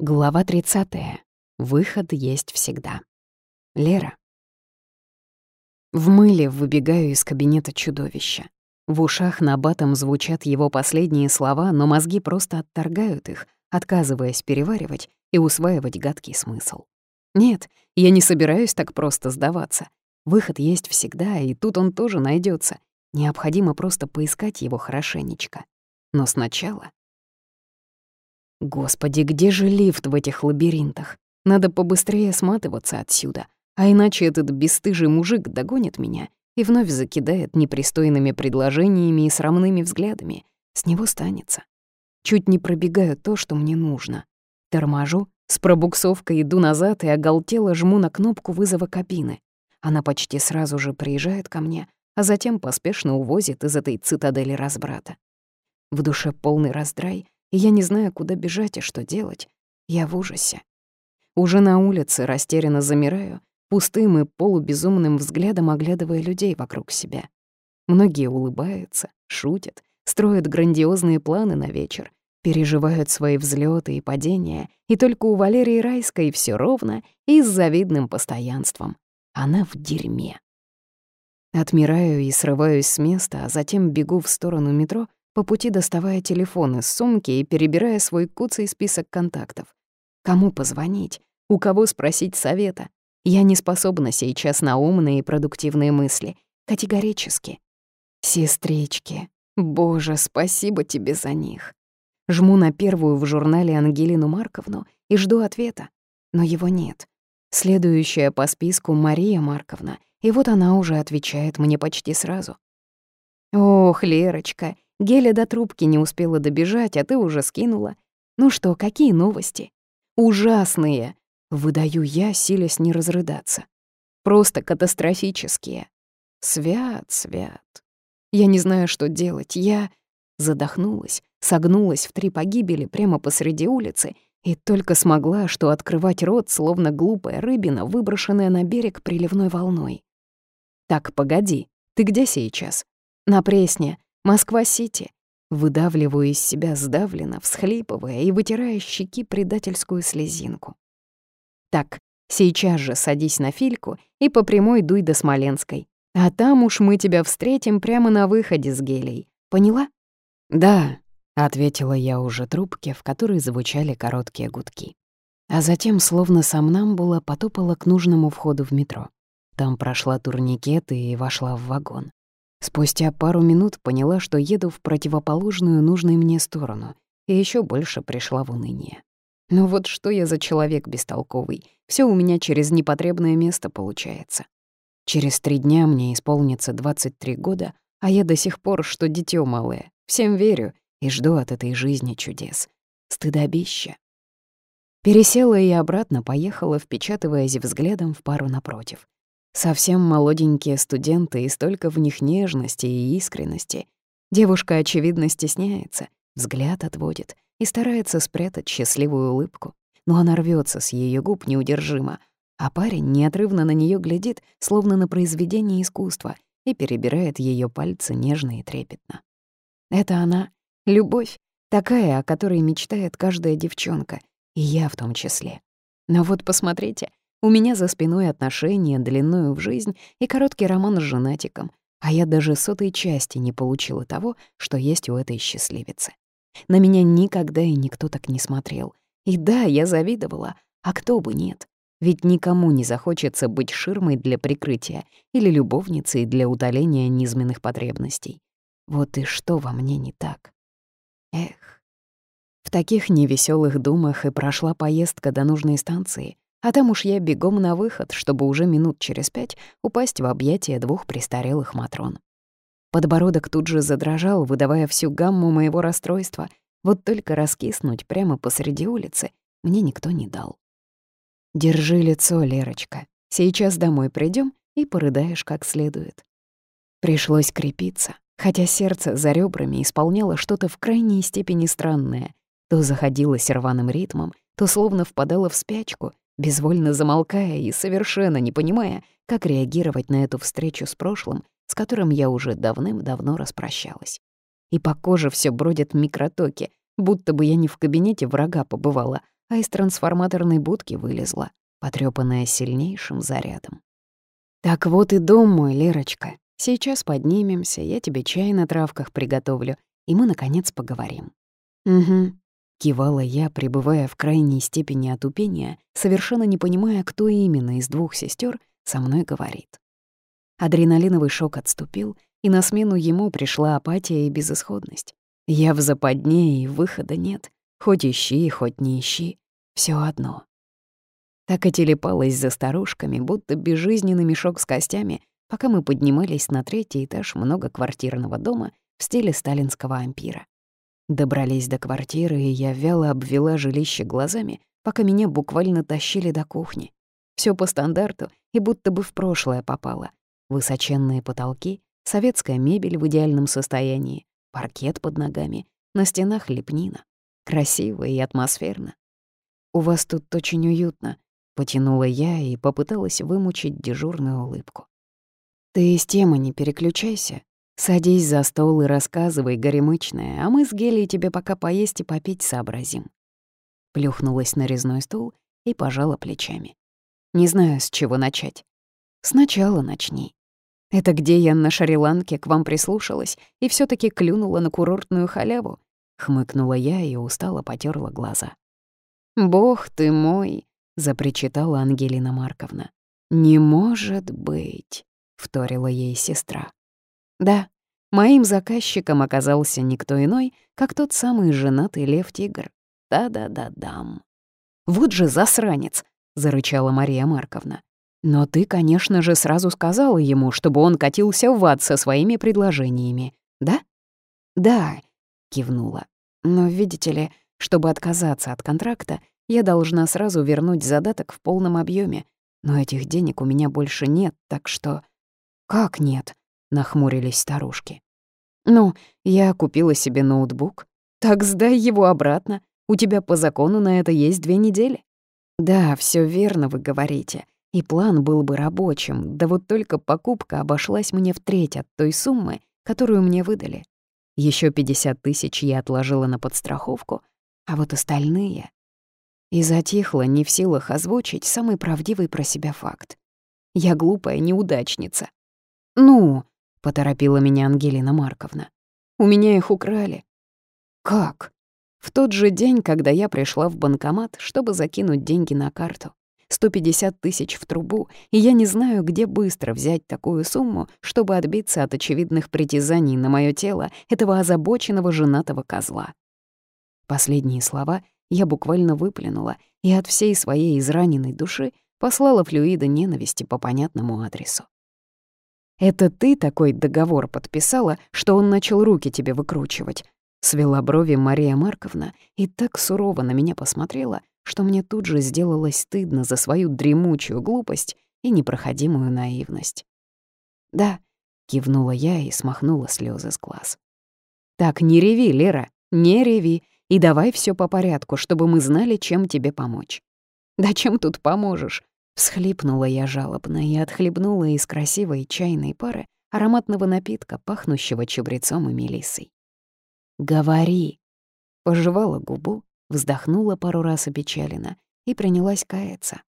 Глава 30. Выход есть всегда. Лера. В мыле выбегаю из кабинета чудовища. В ушах на батом звучат его последние слова, но мозги просто отторгают их, отказываясь переваривать и усваивать гадкий смысл. Нет, я не собираюсь так просто сдаваться. Выход есть всегда, и тут он тоже найдется. Необходимо просто поискать его хорошенечко. Но сначала Господи, где же лифт в этих лабиринтах? Надо побыстрее сматываться отсюда, а иначе этот бесстыжий мужик догонит меня и вновь закидает непристойными предложениями и срамными взглядами. С него станется. Чуть не пробегаю то, что мне нужно. Торможу, с пробуксовкой иду назад и оголтело жму на кнопку вызова кабины. Она почти сразу же приезжает ко мне, а затем поспешно увозит из этой цитадели разбрата. В душе полный раздрай, и я не знаю, куда бежать и что делать. Я в ужасе. Уже на улице растерянно замираю, пустым и полубезумным взглядом оглядывая людей вокруг себя. Многие улыбаются, шутят, строят грандиозные планы на вечер, переживают свои взлеты и падения, и только у Валерии Райской все ровно и с завидным постоянством. Она в дерьме. Отмираю и срываюсь с места, а затем бегу в сторону метро, по пути доставая телефон из сумки и перебирая свой куцый список контактов. Кому позвонить? У кого спросить совета? Я не способна сейчас на умные и продуктивные мысли. Категорически. Сестрички, боже, спасибо тебе за них. Жму на первую в журнале Ангелину Марковну и жду ответа. Но его нет. Следующая по списку Мария Марковна, и вот она уже отвечает мне почти сразу. «Ох, Лерочка, Геля до трубки не успела добежать, а ты уже скинула. Ну что, какие новости? Ужасные. Выдаю я, силясь не разрыдаться. Просто катастрофические. Свят, свят. Я не знаю, что делать. Я задохнулась, согнулась в три погибели прямо посреди улицы и только смогла, что открывать рот, словно глупая рыбина, выброшенная на берег приливной волной. «Так, погоди, ты где сейчас?» «На Пресне. Москва-Сити. Выдавливаю из себя сдавленно, всхлипывая и вытирая щеки предательскую слезинку. Так, сейчас же садись на фильку и по прямой дуй до Смоленской. А там уж мы тебя встретим прямо на выходе с гелей. Поняла? Да, ответила я уже трубке, в которой звучали короткие гудки. А затем, словно сомнамбула, потопала к нужному входу в метро. Там прошла турникет и вошла в вагон. Спустя пару минут поняла, что еду в противоположную нужной мне сторону, и еще больше пришла в уныние. Ну вот что я за человек бестолковый, все у меня через непотребное место получается. Через три дня мне исполнится 23 года, а я до сих пор, что дитё малое, всем верю и жду от этой жизни чудес. Стыдобище. Пересела и обратно поехала, впечатываясь взглядом в пару напротив. Совсем молоденькие студенты и столько в них нежности и искренности. Девушка, очевидно, стесняется, взгляд отводит и старается спрятать счастливую улыбку. Но она рвется с ее губ неудержимо, а парень неотрывно на нее глядит, словно на произведение искусства, и перебирает ее пальцы нежно и трепетно. Это она, любовь, такая, о которой мечтает каждая девчонка, и я в том числе. Но вот посмотрите — у меня за спиной отношения длиною в жизнь и короткий роман с женатиком, а я даже сотой части не получила того, что есть у этой счастливицы. На меня никогда и никто так не смотрел. И да, я завидовала, а кто бы нет. Ведь никому не захочется быть ширмой для прикрытия или любовницей для утоления низменных потребностей. Вот и что во мне не так? Эх. В таких невеселых думах и прошла поездка до нужной станции, а там уж я бегом на выход, чтобы уже минут через пять упасть в объятия двух престарелых матрон. Подбородок тут же задрожал, выдавая всю гамму моего расстройства. Вот только раскиснуть прямо посреди улицы мне никто не дал. «Держи лицо, Лерочка. Сейчас домой придем и порыдаешь как следует». Пришлось крепиться, хотя сердце за ребрами исполняло что-то в крайней степени странное. То заходилось рваным ритмом, то словно впадало в спячку, безвольно замолкая и совершенно не понимая, как реагировать на эту встречу с прошлым, с которым я уже давным-давно распрощалась. И по коже все бродят микротоки, будто бы я не в кабинете врага побывала, а из трансформаторной будки вылезла, потрёпанная сильнейшим зарядом. «Так вот и дом мой, Лерочка. Сейчас поднимемся, я тебе чай на травках приготовлю, и мы, наконец, поговорим». «Угу», — кивала я, пребывая в крайней степени отупения, совершенно не понимая, кто именно из двух сестер со мной говорит. Адреналиновый шок отступил, и на смену ему пришла апатия и безысходность. Я в западне, и выхода нет. Хоть ищи, хоть не ищи. все одно. Так и телепалась за старушками, будто безжизненный мешок с костями, пока мы поднимались на третий этаж многоквартирного дома в стиле сталинского ампира. Добрались до квартиры, и я вяло обвела жилище глазами, пока меня буквально тащили до кухни. Все по стандарту и будто бы в прошлое попало. Высоченные потолки, советская мебель в идеальном состоянии, паркет под ногами, на стенах лепнина. Красиво и атмосферно. «У вас тут очень уютно», — потянула я и попыталась вымучить дежурную улыбку. «Ты из темы не переключайся. Садись за стол и рассказывай, горемычная, а мы с Гелей тебе пока поесть и попить сообразим». Плюхнулась на резной стул и пожала плечами. Не знаю, с чего начать. Сначала начни. Это где я на Шри-Ланке к вам прислушалась и все таки клюнула на курортную халяву? Хмыкнула я и устало потерла глаза. «Бог ты мой!» — запричитала Ангелина Марковна. «Не может быть!» — вторила ей сестра. «Да, моим заказчиком оказался никто иной, как тот самый женатый лев-тигр. Да-да-да-дам». «Вот же засранец!» — зарычала Мария Марковна. «Но ты, конечно же, сразу сказала ему, чтобы он катился в ад со своими предложениями, да?» «Да», — кивнула. «Но, видите ли, чтобы отказаться от контракта, я должна сразу вернуть задаток в полном объеме. Но этих денег у меня больше нет, так что...» «Как нет?» — нахмурились старушки. «Ну, я купила себе ноутбук. Так сдай его обратно. У тебя по закону на это есть две недели». Да, все верно вы говорите. И план был бы рабочим, да вот только покупка обошлась мне в треть от той суммы, которую мне выдали. Еще 50 тысяч я отложила на подстраховку, а вот остальные... И затихла, не в силах озвучить самый правдивый про себя факт. Я глупая неудачница. «Ну», — поторопила меня Ангелина Марковна, — «у меня их украли». «Как?» В тот же день, когда я пришла в банкомат, чтобы закинуть деньги на карту. 150 тысяч в трубу, и я не знаю, где быстро взять такую сумму, чтобы отбиться от очевидных притязаний на моё тело этого озабоченного женатого козла. Последние слова я буквально выплюнула и от всей своей израненной души послала флюида ненависти по понятному адресу. «Это ты такой договор подписала, что он начал руки тебе выкручивать?» Свела брови Мария Марковна и так сурово на меня посмотрела, что мне тут же сделалось стыдно за свою дремучую глупость и непроходимую наивность. «Да», — кивнула я и смахнула слезы с глаз. «Так, не реви, Лера, не реви, и давай все по порядку, чтобы мы знали, чем тебе помочь». «Да чем тут поможешь?» Всхлипнула я жалобно и отхлебнула из красивой чайной пары ароматного напитка, пахнущего чабрецом и мелиссой. «Говори!» Пожевала губу, вздохнула пару раз опечаленно и принялась каяться.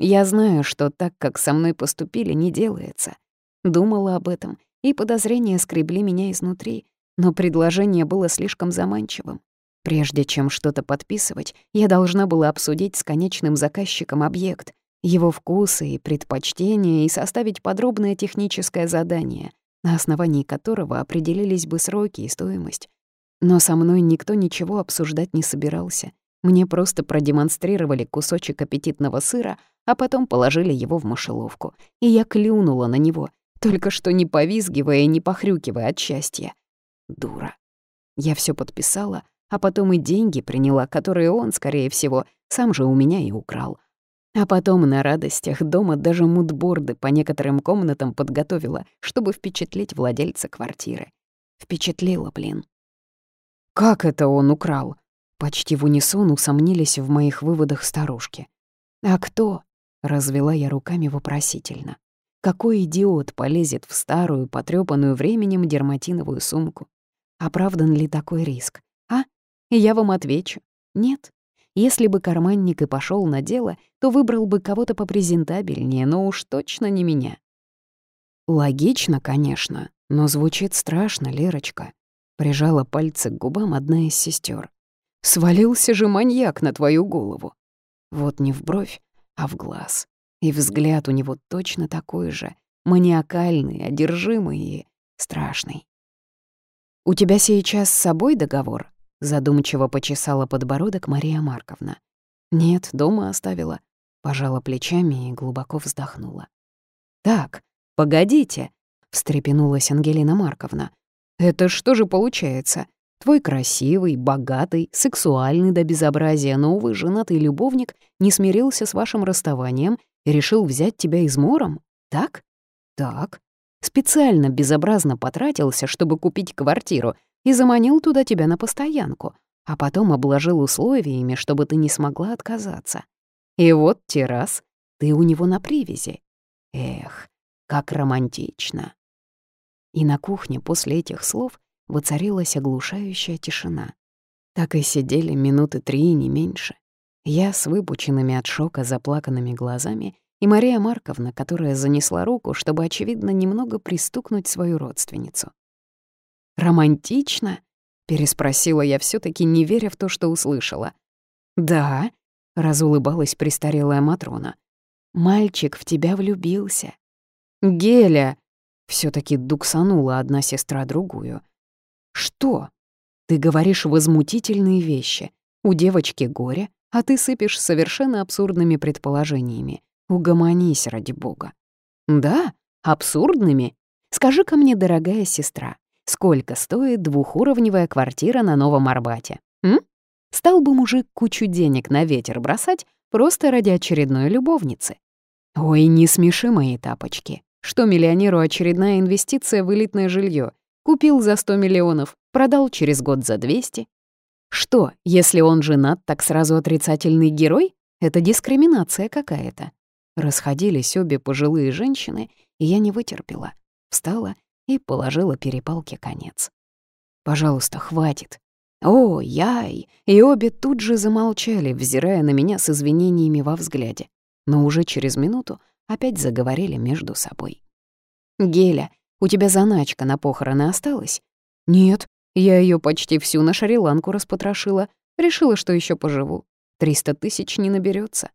Я знаю, что так, как со мной поступили, не делается. Думала об этом, и подозрения скребли меня изнутри, но предложение было слишком заманчивым. Прежде чем что-то подписывать, я должна была обсудить с конечным заказчиком объект, его вкусы и предпочтения и составить подробное техническое задание, на основании которого определились бы сроки и стоимость. Но со мной никто ничего обсуждать не собирался. Мне просто продемонстрировали кусочек аппетитного сыра, а потом положили его в мышеловку. И я клюнула на него, только что не повизгивая и не похрюкивая от счастья. Дура. Я все подписала, а потом и деньги приняла, которые он, скорее всего, сам же у меня и украл. А потом на радостях дома даже мудборды по некоторым комнатам подготовила, чтобы впечатлить владельца квартиры. Впечатлила, блин. «Как это он украл?» Почти в унисон усомнились в моих выводах старушки. «А кто?» — развела я руками вопросительно. «Какой идиот полезет в старую, потрёпанную временем дерматиновую сумку? Оправдан ли такой риск? А? Я вам отвечу. Нет. Если бы карманник и пошел на дело, то выбрал бы кого-то попрезентабельнее, но уж точно не меня. Логично, конечно, но звучит страшно, Лерочка. Прижала пальцы к губам одна из сестер. Свалился же маньяк на твою голову. Вот не в бровь, а в глаз. И взгляд у него точно такой же, маниакальный, одержимый и страшный. «У тебя сейчас с собой договор?» — задумчиво почесала подбородок Мария Марковна. «Нет, дома оставила». Пожала плечами и глубоко вздохнула. «Так, погодите», — встрепенулась Ангелина Марковна. «Это что же получается? Твой красивый, богатый, сексуальный до безобразия, новый женатый любовник не смирился с вашим расставанием и решил взять тебя измором? Так? Так. Специально безобразно потратился, чтобы купить квартиру, и заманил туда тебя на постоянку, а потом обложил условиями, чтобы ты не смогла отказаться. И вот террас, ты у него на привязи. Эх, как романтично. И на кухне после этих слов воцарилась оглушающая тишина. Так и сидели минуты три, не меньше. Я с выпученными от шока заплаканными глазами и Мария Марковна, которая занесла руку, чтобы, очевидно, немного пристукнуть свою родственницу. «Романтично?» — переспросила я, все таки не веря в то, что услышала. «Да», — разулыбалась престарелая Матрона. «Мальчик в тебя влюбился». «Геля!» — все таки дуксанула одна сестра другую. «Что?» «Ты говоришь возмутительные вещи. У девочки горе, а ты сыпешь совершенно абсурдными предположениями. Угомонись, ради бога. Да, абсурдными. Скажи-ка мне, дорогая сестра, сколько стоит двухуровневая квартира на Новом Арбате? М? Стал бы мужик кучу денег на ветер бросать просто ради очередной любовницы? Ой, не смеши мои тапочки. Что миллионеру очередная инвестиция в элитное жилье? Купил за 100 миллионов, продал через год за 200. Что, если он женат, так сразу отрицательный герой? Это дискриминация какая-то. Расходились обе пожилые женщины, и я не вытерпела. Встала и положила перепалке конец. «Пожалуйста, хватит». «О, яй!» И обе тут же замолчали, взирая на меня с извинениями во взгляде. Но уже через минуту опять заговорили между собой. «Геля, у тебя заначка на похороны осталась?» «Нет, я ее почти всю на Шри-Ланку распотрошила. Решила, что еще поживу. Триста тысяч не наберется.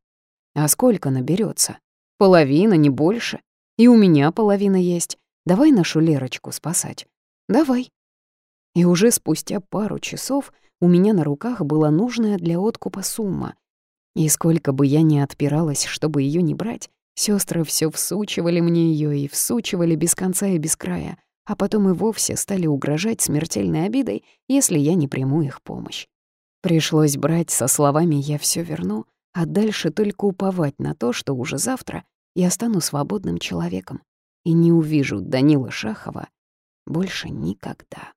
А сколько наберется? Половина, не больше. И у меня половина есть. Давай нашу Лерочку спасать. Давай. И уже спустя пару часов у меня на руках была нужная для откупа сумма. И сколько бы я ни отпиралась, чтобы ее не брать, сестры все всучивали мне ее и всучивали без конца и без края, а потом и вовсе стали угрожать смертельной обидой, если я не приму их помощь. Пришлось брать со словами «я все верну», а дальше только уповать на то, что уже завтра я стану свободным человеком и не увижу Данила Шахова больше никогда.